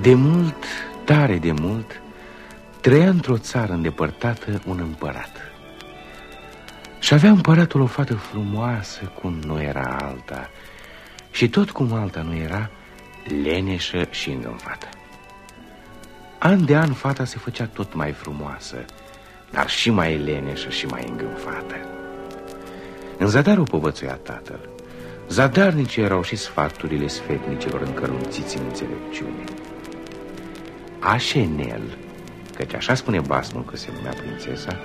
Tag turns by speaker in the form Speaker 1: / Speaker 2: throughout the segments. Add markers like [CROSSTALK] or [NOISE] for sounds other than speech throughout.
Speaker 1: De mult, tare de mult, trăia într-o țară îndepărtată un împărat. Și avea împăratul o fată frumoasă cum nu era alta și tot cum alta nu era, leneșă și îngânfată. An de an fata se făcea tot mai frumoasă, dar și mai leneșă și mai îngânfată. În zadarul povățuia tatăl. Zadarnice erau și sfaturile sfetnicilor încărunțiți în înțelepciune. Așenel, căci așa spune basmul că se numea prințesa,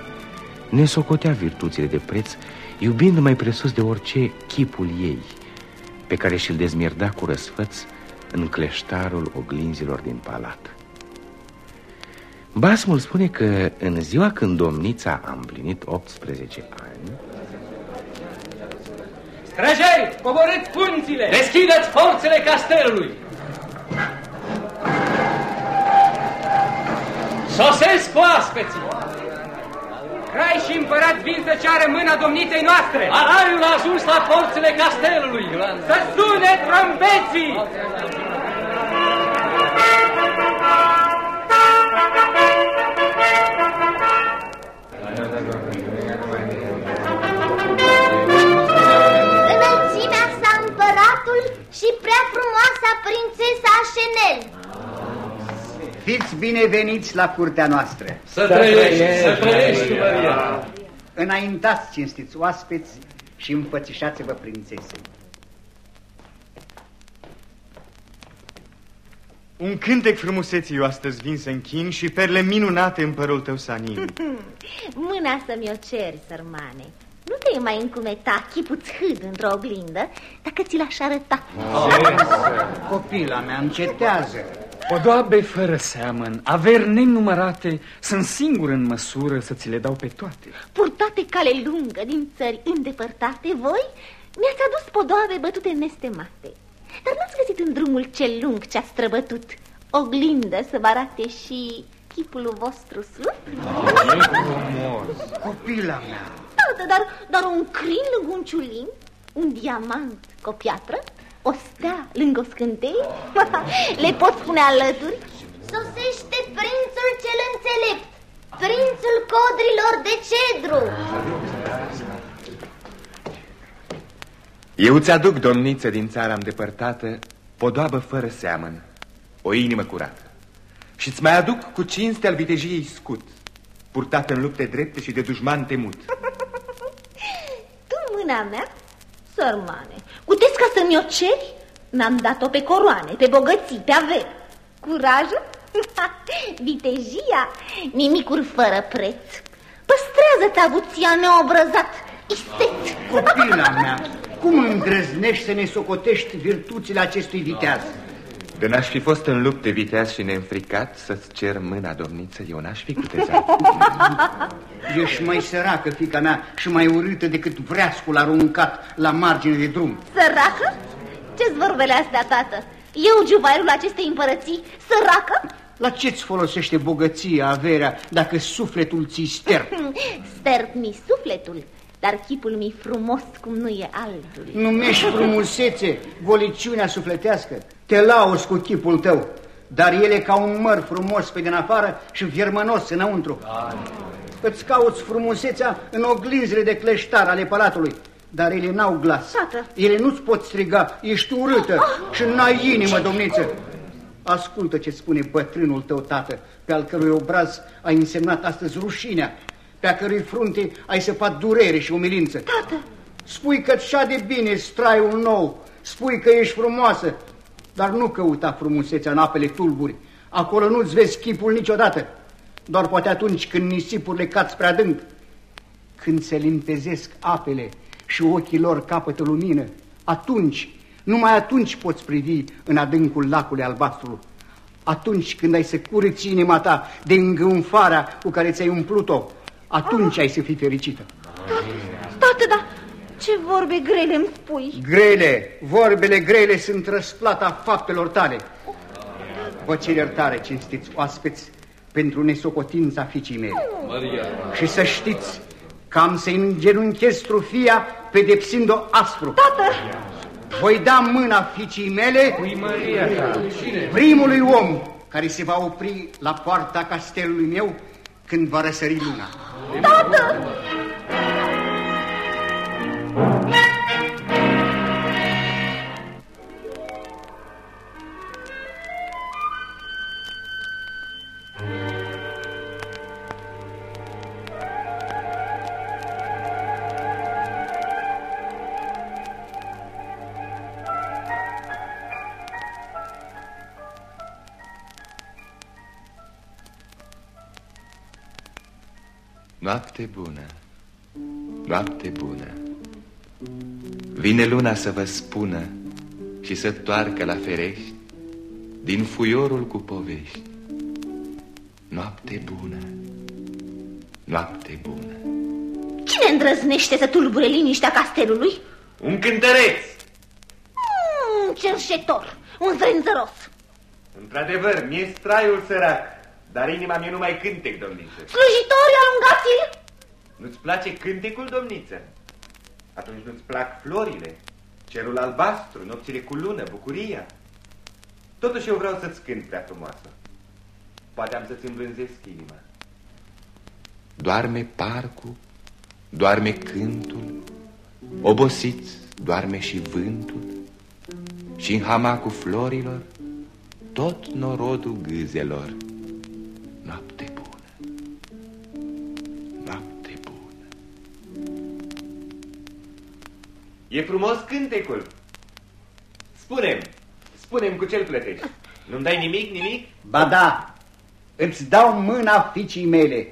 Speaker 1: ne socotea virtuțile de preț, iubind mai presus de orice chipul ei, pe care și-l dezmierda cu răsfăț în cleștarul oglinzilor din palat. Basmul spune că în ziua când domnița a împlinit 18 ani...
Speaker 2: Străjeri, coborâți punțile! Deschideți forțele castelului! Sosesc oaspeții! Crai și împărat vin să ceară mâna domniței noastre! Alariul a ajuns la forțele castelului! Să sune trombeții!
Speaker 3: Bineveniți la curtea noastră.
Speaker 2: Să trăiești, să trăiești, Maria!
Speaker 3: Înaintați, cinstiți oaspeți și împățișați-vă prințesei.
Speaker 4: Un cântec frumuseții eu astăzi vin să închin și perle minunate în părul tău sanin. [LAUGHS]
Speaker 5: Mâna să-mi o ceri, sărmane. Nu te mai încumeta chipul hâd într-o oglindă dacă ți l-aș arăta.
Speaker 3: Copila mea, încetează.
Speaker 6: Podoabe fără seamăn, averi nenumărate, sunt singur în măsură să ți le dau pe toate.
Speaker 5: Purtate cale lungă din țări îndepărtate, voi mi-ați adus podoabe bătute nestemate. Dar n-ați găsit în drumul cel lung ce-a străbătut oglindă să vă arate și chipul vostru slub?
Speaker 3: Copila mea.
Speaker 5: Da, dar, dar un crin lângă un ciulin, un diamant cu o piatră, o stea lângă o scânteie, [LAUGHS] le pot spune alături? Sosește prințul cel înțelept, prințul codrilor de cedru.
Speaker 7: Eu ți-aduc, domniță din țara îndepărtată, podoabă fără seamăn, o inimă curată. Și îți mai aduc cu cinste al vitejiei scut, purtat în lupte drepte și de dușman temut. [LAUGHS]
Speaker 5: Tu mâna mea, sărmane, cutesc ca să-mi o ceri? Mi-am dat-o pe coroane, pe bogății, pe averi. Curajul? [LAUGHS] Vitejia? Nimicuri fără preț. Păstrează-te avuția neobrăzat, isteț.
Speaker 3: Copila mea, cum îndrăznești să ne socotești virtuțile acestui viteaz?
Speaker 7: De n-aș fi fost în lupte viteaz și neînfricat să-ți cer mâna, domniță, eu n-aș fi cutezat. [LAUGHS]
Speaker 3: Ești mai săracă, fica mea, și mai urâtă decât vreascul aruncat la margine de drum.
Speaker 5: Săracă? Ce-ți vorbele astea, tată? Eu, juvairul acestei împărății, săracă?
Speaker 3: La ce-ți folosește bogăția, averea, dacă sufletul ți sterp? [LAUGHS]
Speaker 5: Sterp mi sufletul, dar chipul mi frumos cum nu e altul.
Speaker 3: Numești frumusețe, goliciunea sufletească. Te lauzi cu chipul tău, dar el e ca un măr frumos pe din afară și viermănos înăuntru. Îți cauți frumusețea în oglinzile de cleștar ale palatului, dar ele n-au glas.
Speaker 5: Tată.
Speaker 3: Ele nu-ți pot striga, ești urâtă și n-ai inimă, domniță. Ascultă ce spune bătrânul tău, tată, pe al cărui obraz ai însemnat astăzi rușinea, pe a cărui frunte ai săpat durere și umilință.
Speaker 5: Tată,
Speaker 3: Spui că și de bine straiul nou, spui că ești frumoasă, dar nu căuta frumusețea în apele tulburi. Acolo nu-ți vezi chipul niciodată, doar poate atunci când nisipurile cad spre adânc. Când se limpezesc apele și ochii lor capătă lumină, atunci, numai atunci poți privi în adâncul lacului albastru. Atunci când ai să curăți inima ta de îngânfarea cu care ți-ai umplut-o, atunci ai să fii fericită.
Speaker 5: tată, da, ce vorbe grele îmi spui.
Speaker 3: Grele, vorbele grele sunt răsplata faptelor tale. Vă cer iertare, cinstiți oaspeți, pentru nesocotința fiicii mele.
Speaker 2: Maria!
Speaker 3: Și să știți că am să îngenunchez trufia pedepsind-o aspru.
Speaker 5: Tată,
Speaker 3: Voi da mâna fiicii mele
Speaker 2: Maria ta! Cine?
Speaker 3: primului om care se va opri la poarta castelului meu când va răsări luna.
Speaker 5: Tată!
Speaker 7: Noapte bună, noapte bună. Vine luna să vă spună Și să toarcă la ferești Din fuiorul cu povești. Noapte bună, noapte bună.
Speaker 5: Cine îndrăznește să tulbure liniștea castelului?
Speaker 7: Un cântăreț.
Speaker 5: Un cerșetor, un zrânzăros
Speaker 7: Într-adevăr, mi-e straiul sărac dar inima mea nu mai cântec, domniță.
Speaker 5: Slujitori, alungați-l!
Speaker 7: Nu-ți place cântecul, domniță? Atunci nu-ți plac florile, cerul albastru, nopțile cu lună, bucuria. Totuși eu vreau să-ți cânt prea frumoasă. Poate am să-ți învânzesc inima. Doarme parcul, doarme cântul, obosiți doarme și vântul, și în hamacul florilor tot norodul gâzelor. E frumos cântecul. Spunem, spunem cu ce-l plătești. Nu-mi dai nimic, nimic?
Speaker 3: Ba da, îți dau mâna fiicii mele,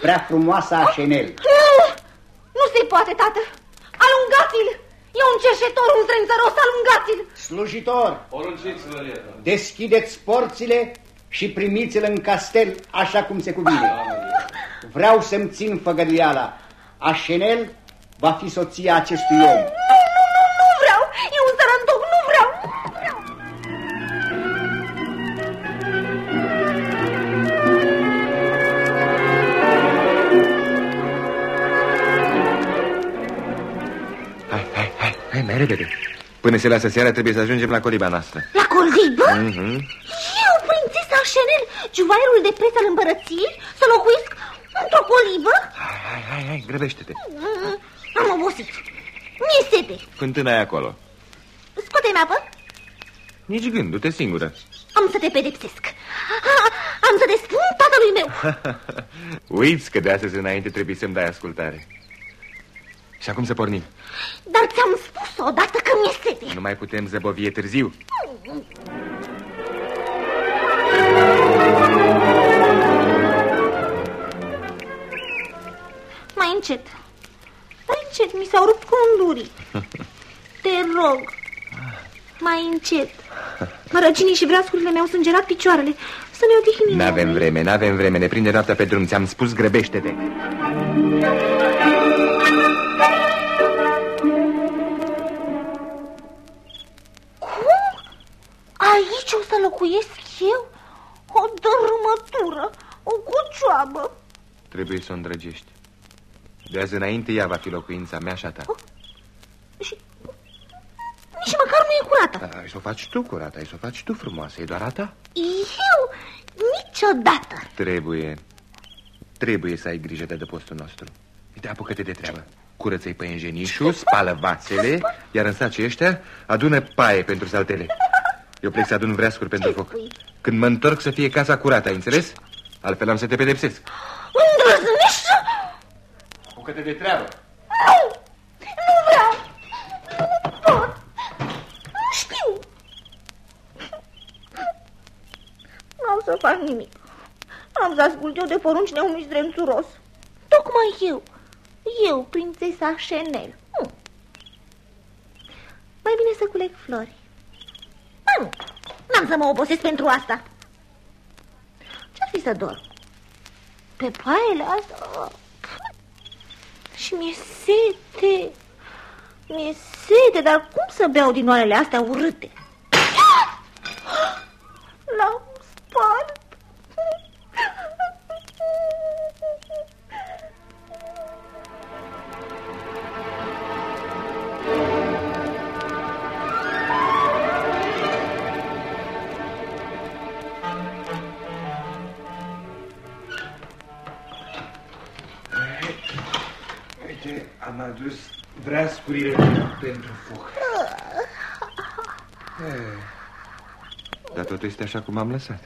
Speaker 3: prea frumoasa Așenel.
Speaker 5: Nu, nu se poate, tată. Alungați-l! E un cerșetor, un strânzăros, alungați-l!
Speaker 3: Slujitor,
Speaker 1: Porunciți,
Speaker 3: deschideți porțile și primiți-l în castel așa cum se cuvine. Vreau să-mi țin făgăduiala. Așenel va fi soția acestui om.
Speaker 7: Mai repede. Până se lasă seara trebuie să ajungem la coliba noastră.
Speaker 5: La colibă?
Speaker 7: Mm -hmm.
Speaker 5: Eu, prințesa Chanel, juvaierul de preț al împărăției, să locuiesc într-o colibă?
Speaker 7: Hai, hai, hai, hai grăbește-te.
Speaker 5: Mm, am obosit. Mi-e sete.
Speaker 7: Fântâna e acolo.
Speaker 5: Scoate-mi apă.
Speaker 7: Nici gând, du-te singură.
Speaker 5: Am să te pedepsesc. Am să te spun tatălui meu. [LAUGHS]
Speaker 7: Uiți că de astăzi înainte trebuie să-mi dai ascultare. Și acum să pornim.
Speaker 5: Dar ți-am spus odată că mi-e sete.
Speaker 7: Nu mai putem zăbovie târziu.
Speaker 5: Mai încet. Mai încet, mi s-au rupt condurii. [LAUGHS] Te rog, mai încet. Mărăcinii și vreascurile mi-au sângerat picioarele. Să ne odihnim.
Speaker 7: N-avem vreme, n-avem vreme. Ne prinde noaptea pe drum. Ți-am spus, grăbește-te.
Speaker 5: Aici o să locuiesc eu? O dărâmătură, o cocioabă.
Speaker 7: Trebuie să o îndrăgești. De azi înainte ea va fi locuința mea și a ta. Oh,
Speaker 5: și nici măcar nu e curată.
Speaker 7: Da, ai să o faci tu curată, ai să o faci tu frumoasă, e doar a ta?
Speaker 5: Eu? Niciodată.
Speaker 7: Trebuie, trebuie să ai grijă de postul nostru. Uite, apucă-te de treabă. Curăță-i pe ingenișul, spală vasele, iar în sacii ăștia adună paie pentru saltele. Eu plec să adun vreascuri pentru foc. Când mă întorc să fie casa curată, ai înțeles? Altfel am să te pedepsesc.
Speaker 5: Îndrăznești să...
Speaker 7: Apucă-te de treabă.
Speaker 5: Nu, nu vreau. Nu pot. Nu știu. Nu am să fac nimic. Am să ascult eu de porunci neumii zdrențuros. Tocmai eu. Eu, prințesa Chanel. Mai bine să culeg flori. Nu, n-am să mă obosesc pentru asta. Ce-ar fi să dorm? Pe paiele astea? Și mi-e sete. Mi-e sete, dar cum să beau din oarele astea urâte? La
Speaker 7: Am adus brascurile pentru foc. Dar totul este așa cum am lăsat.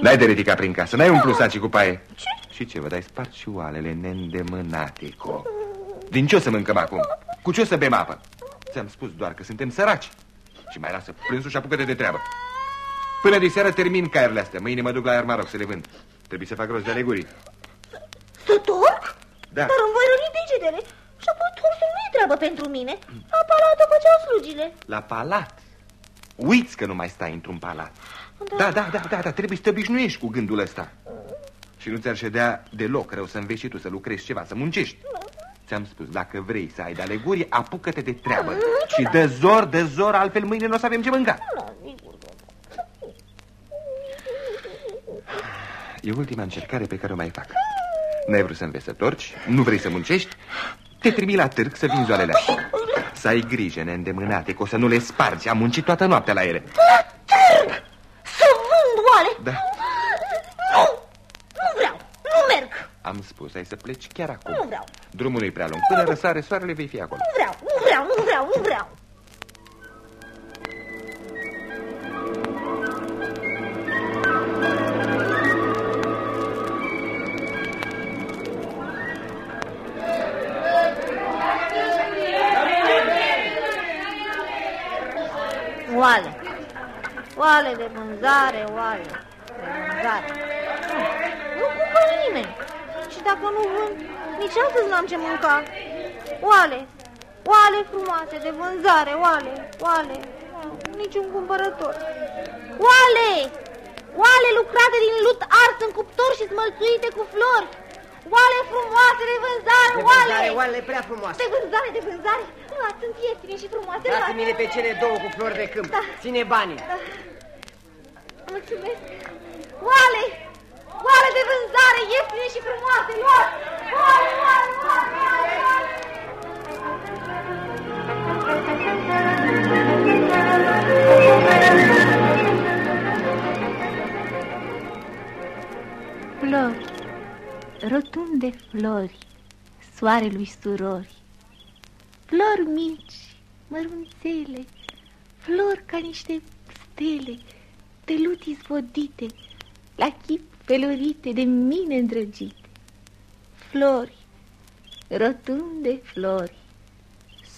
Speaker 7: N-ai de ridicat prin casă, n-ai umplut sacii cu paie.
Speaker 5: Ce?
Speaker 7: Și ce, vă dai spart și oalele neîndemânate, co. Din ce o să mâncăm acum? Cu ce o să bem apă? Ți-am spus doar că suntem săraci. Și mai lasă plânsul și apucă de treabă. Până de seară termin caierile astea. Mâine mă duc la Armaroc să le vând. Trebuie să fac rost de alegurii.
Speaker 5: Să torc?
Speaker 7: Da.
Speaker 5: Dar îmi voi răni degetele. Și apoi torsul nu e treabă pentru mine. La palată făceau slugile.
Speaker 7: La palat. Uiți că nu mai stai într-un palat. Da, da, da, da, da, trebuie să te obișnuiești cu gândul ăsta. Și nu ți-ar ședea deloc rău să înveți și tu să lucrezi ceva, să muncești. Ți-am spus, dacă vrei să ai de alegurii, apucă-te de treabă. Și de zor, de zor, altfel mâine nu o să avem ce mânca. E ultima încercare pe care o mai fac. N-ai vrut să înveți să torci, nu vrei să muncești, te trimi la târg să vinzi oalele astea. Să ai grijă neîndemânate, că o să nu le spargi. Am muncit toată noaptea la ele.
Speaker 5: La târg! Să vând oale!
Speaker 7: Da.
Speaker 5: Nu! Nu vreau! Nu merg!
Speaker 7: Am spus, ai să pleci chiar acum.
Speaker 5: Nu vreau!
Speaker 7: Drumul nu-i prea lung. Până răsare soarele vei fi acolo.
Speaker 5: Nu vreau! Nu vreau! Nu vreau! Nu vreau! Oale de vânzare, oale de vânzare. Nu cumpără nimeni. Și dacă nu vând, nici astăzi n-am ce mânca. Oale. Oale frumoase de vânzare, oale, oale. Niciun cumpărător. Oale! Oale lucrate din lut ars în cuptor și smălțuite cu flori. Oale frumoase de vânzare,
Speaker 8: De
Speaker 5: oale!
Speaker 8: vânzare, oalele prea frumoase.
Speaker 5: De vânzare, de vânzare. Da, sunt ieftine și frumoase.
Speaker 8: Dați-mi-le pe cele două cu flori de câmp.
Speaker 5: Da.
Speaker 8: Ține banii.
Speaker 5: Mulțumesc. Oale! Oale de vânzare, ieftine și frumoase, luați! Oale, oale, oale, oale, oale! Flori, rotunde flori, soarelui surori, flori mici, mărunțele, flori ca niște stele, de lut izvodite, la chip felurite de mine îndrăgite. Flori, rotunde flori,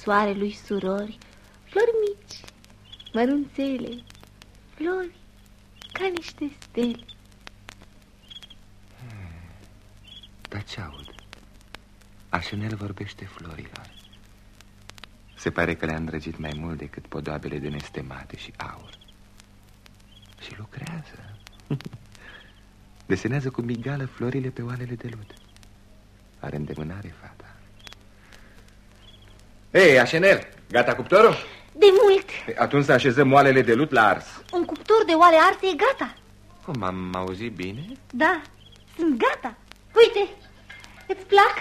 Speaker 5: soarelui surori, flori mici, mărunțele, flori ca niște stele.
Speaker 7: Dar ce aud? Așenel vorbește florilor. Se pare că le-a îndrăgit mai mult decât podoabele de nestemate și aur. Și lucrează. [LAUGHS] Desenează cu migală florile pe oalele de lut. Are îndemânare fata. Ei, Așenel, gata cuptorul?
Speaker 5: De mult!
Speaker 7: Atunci să așezăm oalele de lut la ars.
Speaker 5: Un cuptor de oale arse e gata.
Speaker 7: Cum am auzit bine?
Speaker 5: Da, sunt gata. Uite, îți plac?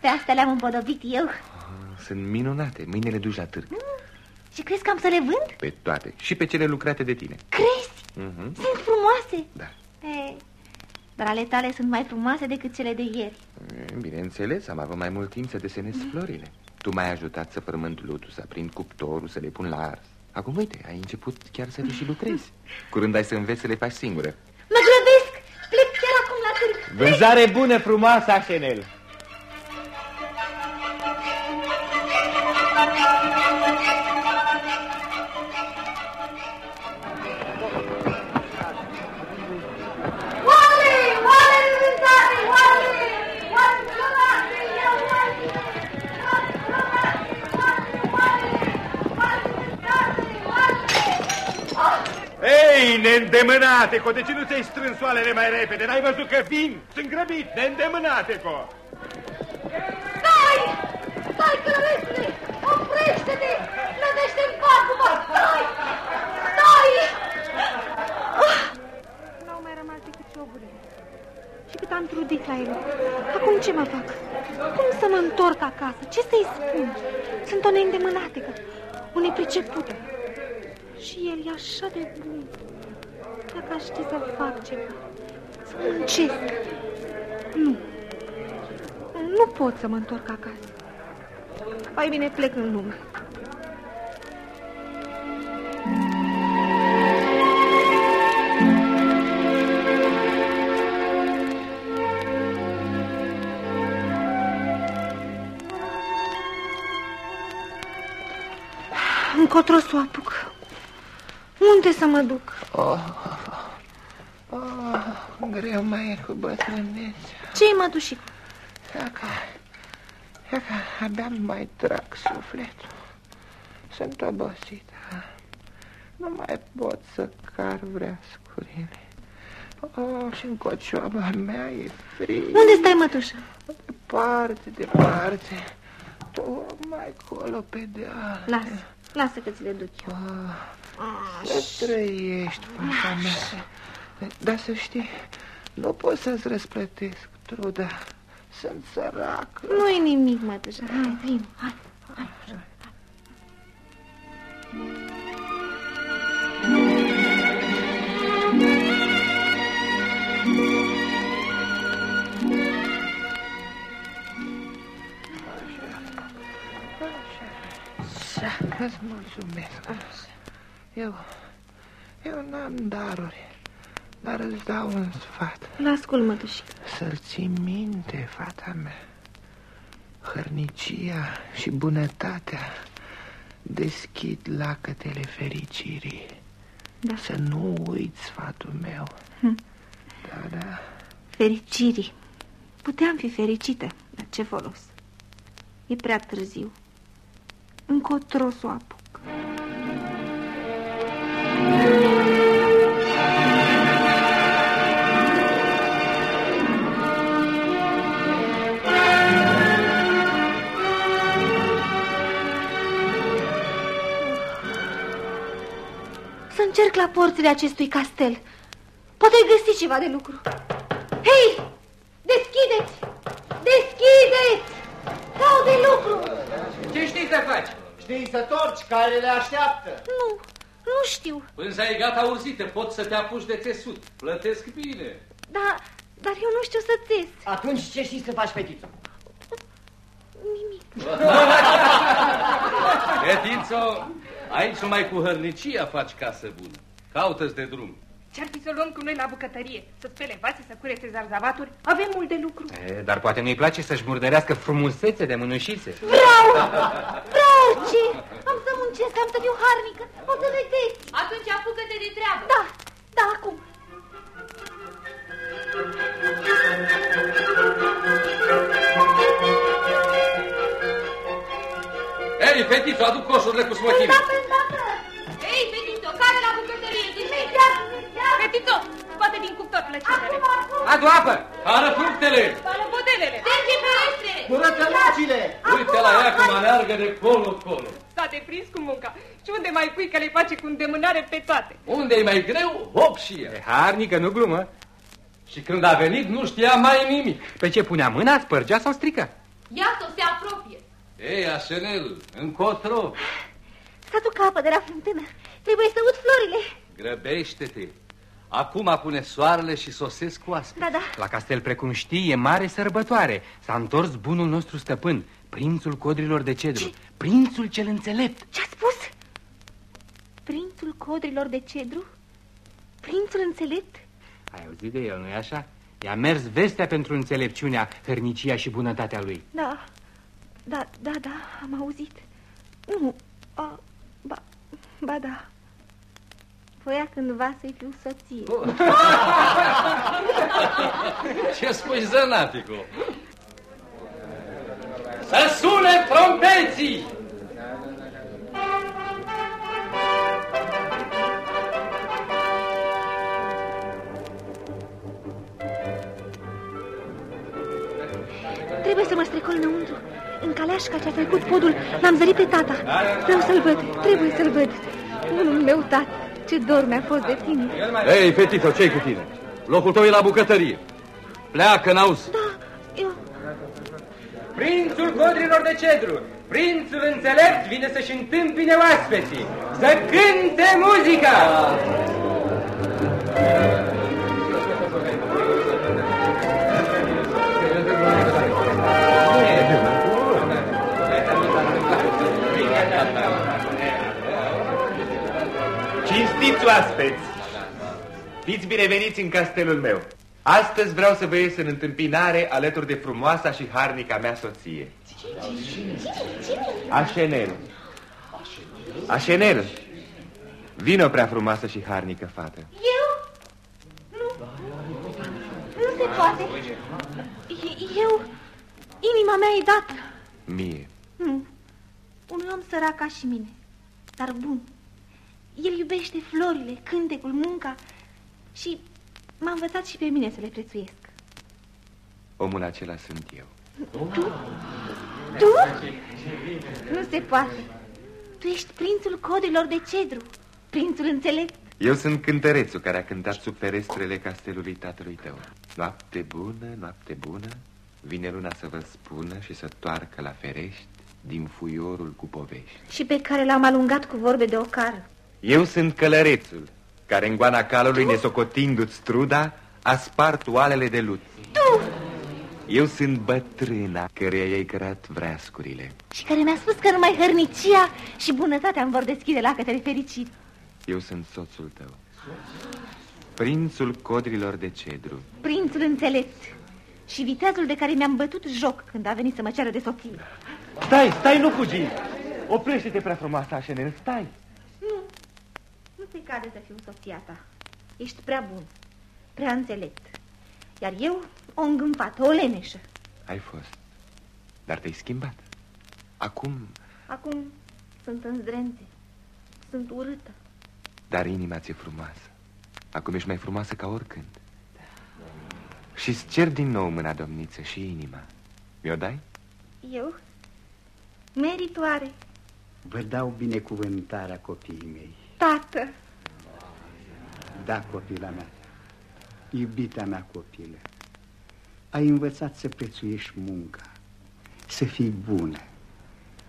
Speaker 5: Pe astea le-am împodobit eu.
Speaker 7: Ah, Sunt minunate. Mâine le duci la târg.
Speaker 5: Și crezi că am să le vând?
Speaker 7: Pe toate. Și pe cele lucrate de tine.
Speaker 5: Crezi?
Speaker 7: Mhm.
Speaker 5: Sunt frumoase.
Speaker 7: Da.
Speaker 5: E, dar ale tale sunt mai frumoase decât cele de ieri.
Speaker 7: E, Bineînțeles, am avut mai mult timp să desenez florile. Tu m-ai ajutat să frământ lutul, să aprind cuptorul, să le pun la ars. Acum, uite, ai început chiar să le și lucrezi. [LAUGHS] Curând ai să înveți să le faci singură.
Speaker 5: Mă grăbesc! Plec chiar acum la târg.
Speaker 4: Vânzare bună, frumoasă, Așenel.
Speaker 5: Oale!
Speaker 4: Ei, neîndemânate, co, de ce nu ți-ai strâns oalele mai repede? N-ai văzut că vin? Sunt grăbit, neîndemânate, co.
Speaker 5: Stai! Stai, călăresule! Oprește-te! Nădește în pagubă! Stai! Stai! Ah! N-au mai rămas decât cioburile. Și cât am trudit la ele. Acum ce mă fac? Cum să mă întorc acasă? Ce să-i spun? Sunt o neîndemânatecă, o nepricepută. Și el e așa de bun. Dacă aș ști să fac ceva, să muncesc. Nu.
Speaker 9: nu pot să mă întorc acasă. Mai bine plec în lume. Încotro să o apuc. Unde să mă duc?
Speaker 10: Oh, oh, greu mai e cu bătrânețea.
Speaker 9: Ce-i, mătușic?
Speaker 10: E ca, e ca abia mai trag sufletul. Sunt obosită. Nu mai pot să car vreascurile. Oh, și în cocioaba mea e frig.
Speaker 9: Unde stai, mătușă?
Speaker 10: Departe, departe. Tocmai acolo pe deal.
Speaker 9: Lasă, lasă că ți le duc eu.
Speaker 10: Ah, să trăiești, fata mea. Dar să știi, nu pot să-ți răsplătesc truda. Sunt sărac.
Speaker 9: Nu-i nimic, mătușă. Hai, vin, hai, hai.
Speaker 10: Îți mulțumesc. Eu, eu n-am daruri, dar îți dau un sfat.
Speaker 9: L-ascult, mătușică.
Speaker 10: Să-l ții minte, fata mea. Hărnicia și bunătatea deschid lacătele fericirii.
Speaker 9: Da.
Speaker 10: Să nu uiți sfatul meu.
Speaker 9: Hm.
Speaker 10: Da, da.
Speaker 9: Fericirii. Puteam fi fericită, dar ce folos? E prea târziu. Încotro să o apuc. Să încerc la porțile acestui castel. Poate găsi ceva de lucru. Hei! Deschideți! Deschideți! Dau de lucru!
Speaker 2: Ce știi să faci?
Speaker 3: Știi să torci care le așteaptă.
Speaker 9: Nu, nu știu.
Speaker 2: Pânza e gata urzită, poți să te apuci de țesut. Plătesc bine.
Speaker 9: Da, dar eu nu știu să țes.
Speaker 8: Atunci ce știi să faci, fetiță?
Speaker 9: Nimic. [LAUGHS]
Speaker 2: Fetițo, aici numai cu hărnicia faci casă bună. Caută-ți de drum.
Speaker 11: Ce-ar fi să luăm cu noi la bucătărie? Să spele vase, să curețe zarzavaturi? Avem mult de lucru.
Speaker 12: E, dar poate nu-i place să-și murdărească frumusețe de mânușițe.
Speaker 5: Vreau! Vreau ce? Am să muncesc, am să fiu harnică. O să vedeți.
Speaker 11: Atunci apucă-te de treabă.
Speaker 5: Da, da, acum.
Speaker 2: Ei, fetițo, aduc coșurile cu smochine.
Speaker 5: Da, îndată.
Speaker 11: Din cuptor plăcintele.
Speaker 5: Acum, acum.
Speaker 12: Adu apă!
Speaker 2: Cară fructele!
Speaker 11: Spală bodelele. Terge ferestrele.
Speaker 3: Curăță lucile.
Speaker 2: Uite la ea cum aleargă de colo-colo.
Speaker 11: S-a deprins cu munca. Și unde mai pui că le face cu îndemânare pe toate?
Speaker 2: Unde e mai greu, hop și ea.
Speaker 12: E harnică, nu glumă.
Speaker 2: Și când a venit, nu știa mai nimic.
Speaker 12: Pe ce punea mâna, spărgea sau strică?
Speaker 11: Iată, se apropie.
Speaker 2: Ei, Așenel, încotro,
Speaker 5: Să duc apă de la fântână. Trebuie să ud florile.
Speaker 2: grăbește-te. Acum pune soarele și sosesc cu aspe.
Speaker 5: Da, da.
Speaker 12: La castel, precum știi, e mare sărbătoare. S-a întors bunul nostru stăpân, prințul codrilor de cedru.
Speaker 5: Ce?
Speaker 12: Prințul cel înțelept.
Speaker 5: Ce-a spus? Prințul codrilor de cedru? Prințul înțelept?
Speaker 12: Ai auzit de el, nu-i așa? I-a mers vestea pentru înțelepciunea, hărnicia și bunătatea lui.
Speaker 5: Da, da, da, da, am auzit. Nu, a, ba, ba da. Voia cândva să-i fiu soție. [LAUGHS]
Speaker 2: Ce spui, zănatico? Să sune trompeții!
Speaker 5: Trebuie să mă strecol înăuntru. În caleașca ce-a trecut podul, l-am zărit pe tata. Vreau să-l văd, trebuie să-l văd. Bunul meu, tată, ce dor mi-a fost de tine.
Speaker 2: Ei, fetiță, ce cu tine? Locul tău e la bucătărie. Pleacă, n-auzi.
Speaker 5: Da, eu...
Speaker 12: Prințul codrilor de cedru, prințul înțelept vine să-și întâmpine oaspeții. Să cânte muzica!
Speaker 7: Bineveniți în castelul meu. Astăzi vreau să vă ies în întâmpinare alături de frumoasa și harnica mea soție. Așenel. Așenel. Vino prea frumoasă și harnică fată.
Speaker 5: Eu? Nu. Nu se poate. Eu... Inima mea e dată.
Speaker 7: Mie.
Speaker 5: Nu. Unui om sărac ca și mine, dar bun. El iubește florile, cântecul, munca și m-a învățat și pe mine să le prețuiesc.
Speaker 7: Omul acela sunt eu.
Speaker 5: Tu? Tu? Nu se poate. Tu ești prințul codrilor de cedru, prințul înțelept.
Speaker 7: Eu sunt cântărețul care a cântat sub ferestrele castelului tatălui tău. Noapte bună, noapte bună, vine luna să vă spună și să toarcă la ferești din fuiorul cu povești.
Speaker 5: Și pe care l-am alungat cu vorbe de ocară.
Speaker 7: Eu sunt călărețul, care în goana calului, tu? nesocotindu-ți struda, a spart oalele de lut.
Speaker 5: Tu!
Speaker 7: Eu sunt bătrâna căreia i-ai cărat vreascurile.
Speaker 5: Și care mi-a spus că numai hărnicia și bunătatea îmi vor deschide lacătele fericit.
Speaker 7: Eu sunt soțul tău. Prințul codrilor de cedru.
Speaker 5: Prințul înțelept. Și viteazul de care mi-am bătut joc când a venit să mă ceară de soție.
Speaker 13: Stai, stai, nu fugi! Oprește-te, prea frumoasă, Așenel, stai!
Speaker 5: Nu, nu se cade să fiu soția ta. Ești prea bun, prea înțelept. Iar eu, o îngâmpată, o leneșă.
Speaker 7: Ai fost, dar te-ai schimbat. Acum...
Speaker 5: Acum sunt îndrente, sunt urâtă.
Speaker 7: Dar inima ți-e frumoasă. Acum ești mai frumoasă ca oricând. Și-ți cer din nou mâna domniță și inima. Mi-o dai?
Speaker 5: Eu? Meritoare.
Speaker 3: Vă dau binecuvântarea copiii mei.
Speaker 5: Tată!
Speaker 3: Da, copila mea, iubita mea copilă, ai învățat să prețuiești munca, să fii bună,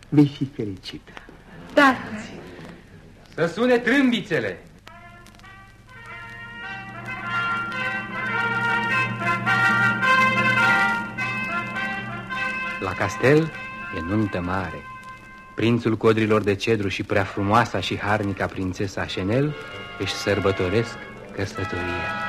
Speaker 3: vei fi fericită.
Speaker 5: Da.
Speaker 14: Să sune trâmbițele.
Speaker 12: La castel e nuntă mare. Prințul codrilor de cedru și prea frumoasa și harnica prințesa Chanel își sărbătoresc căsătoria.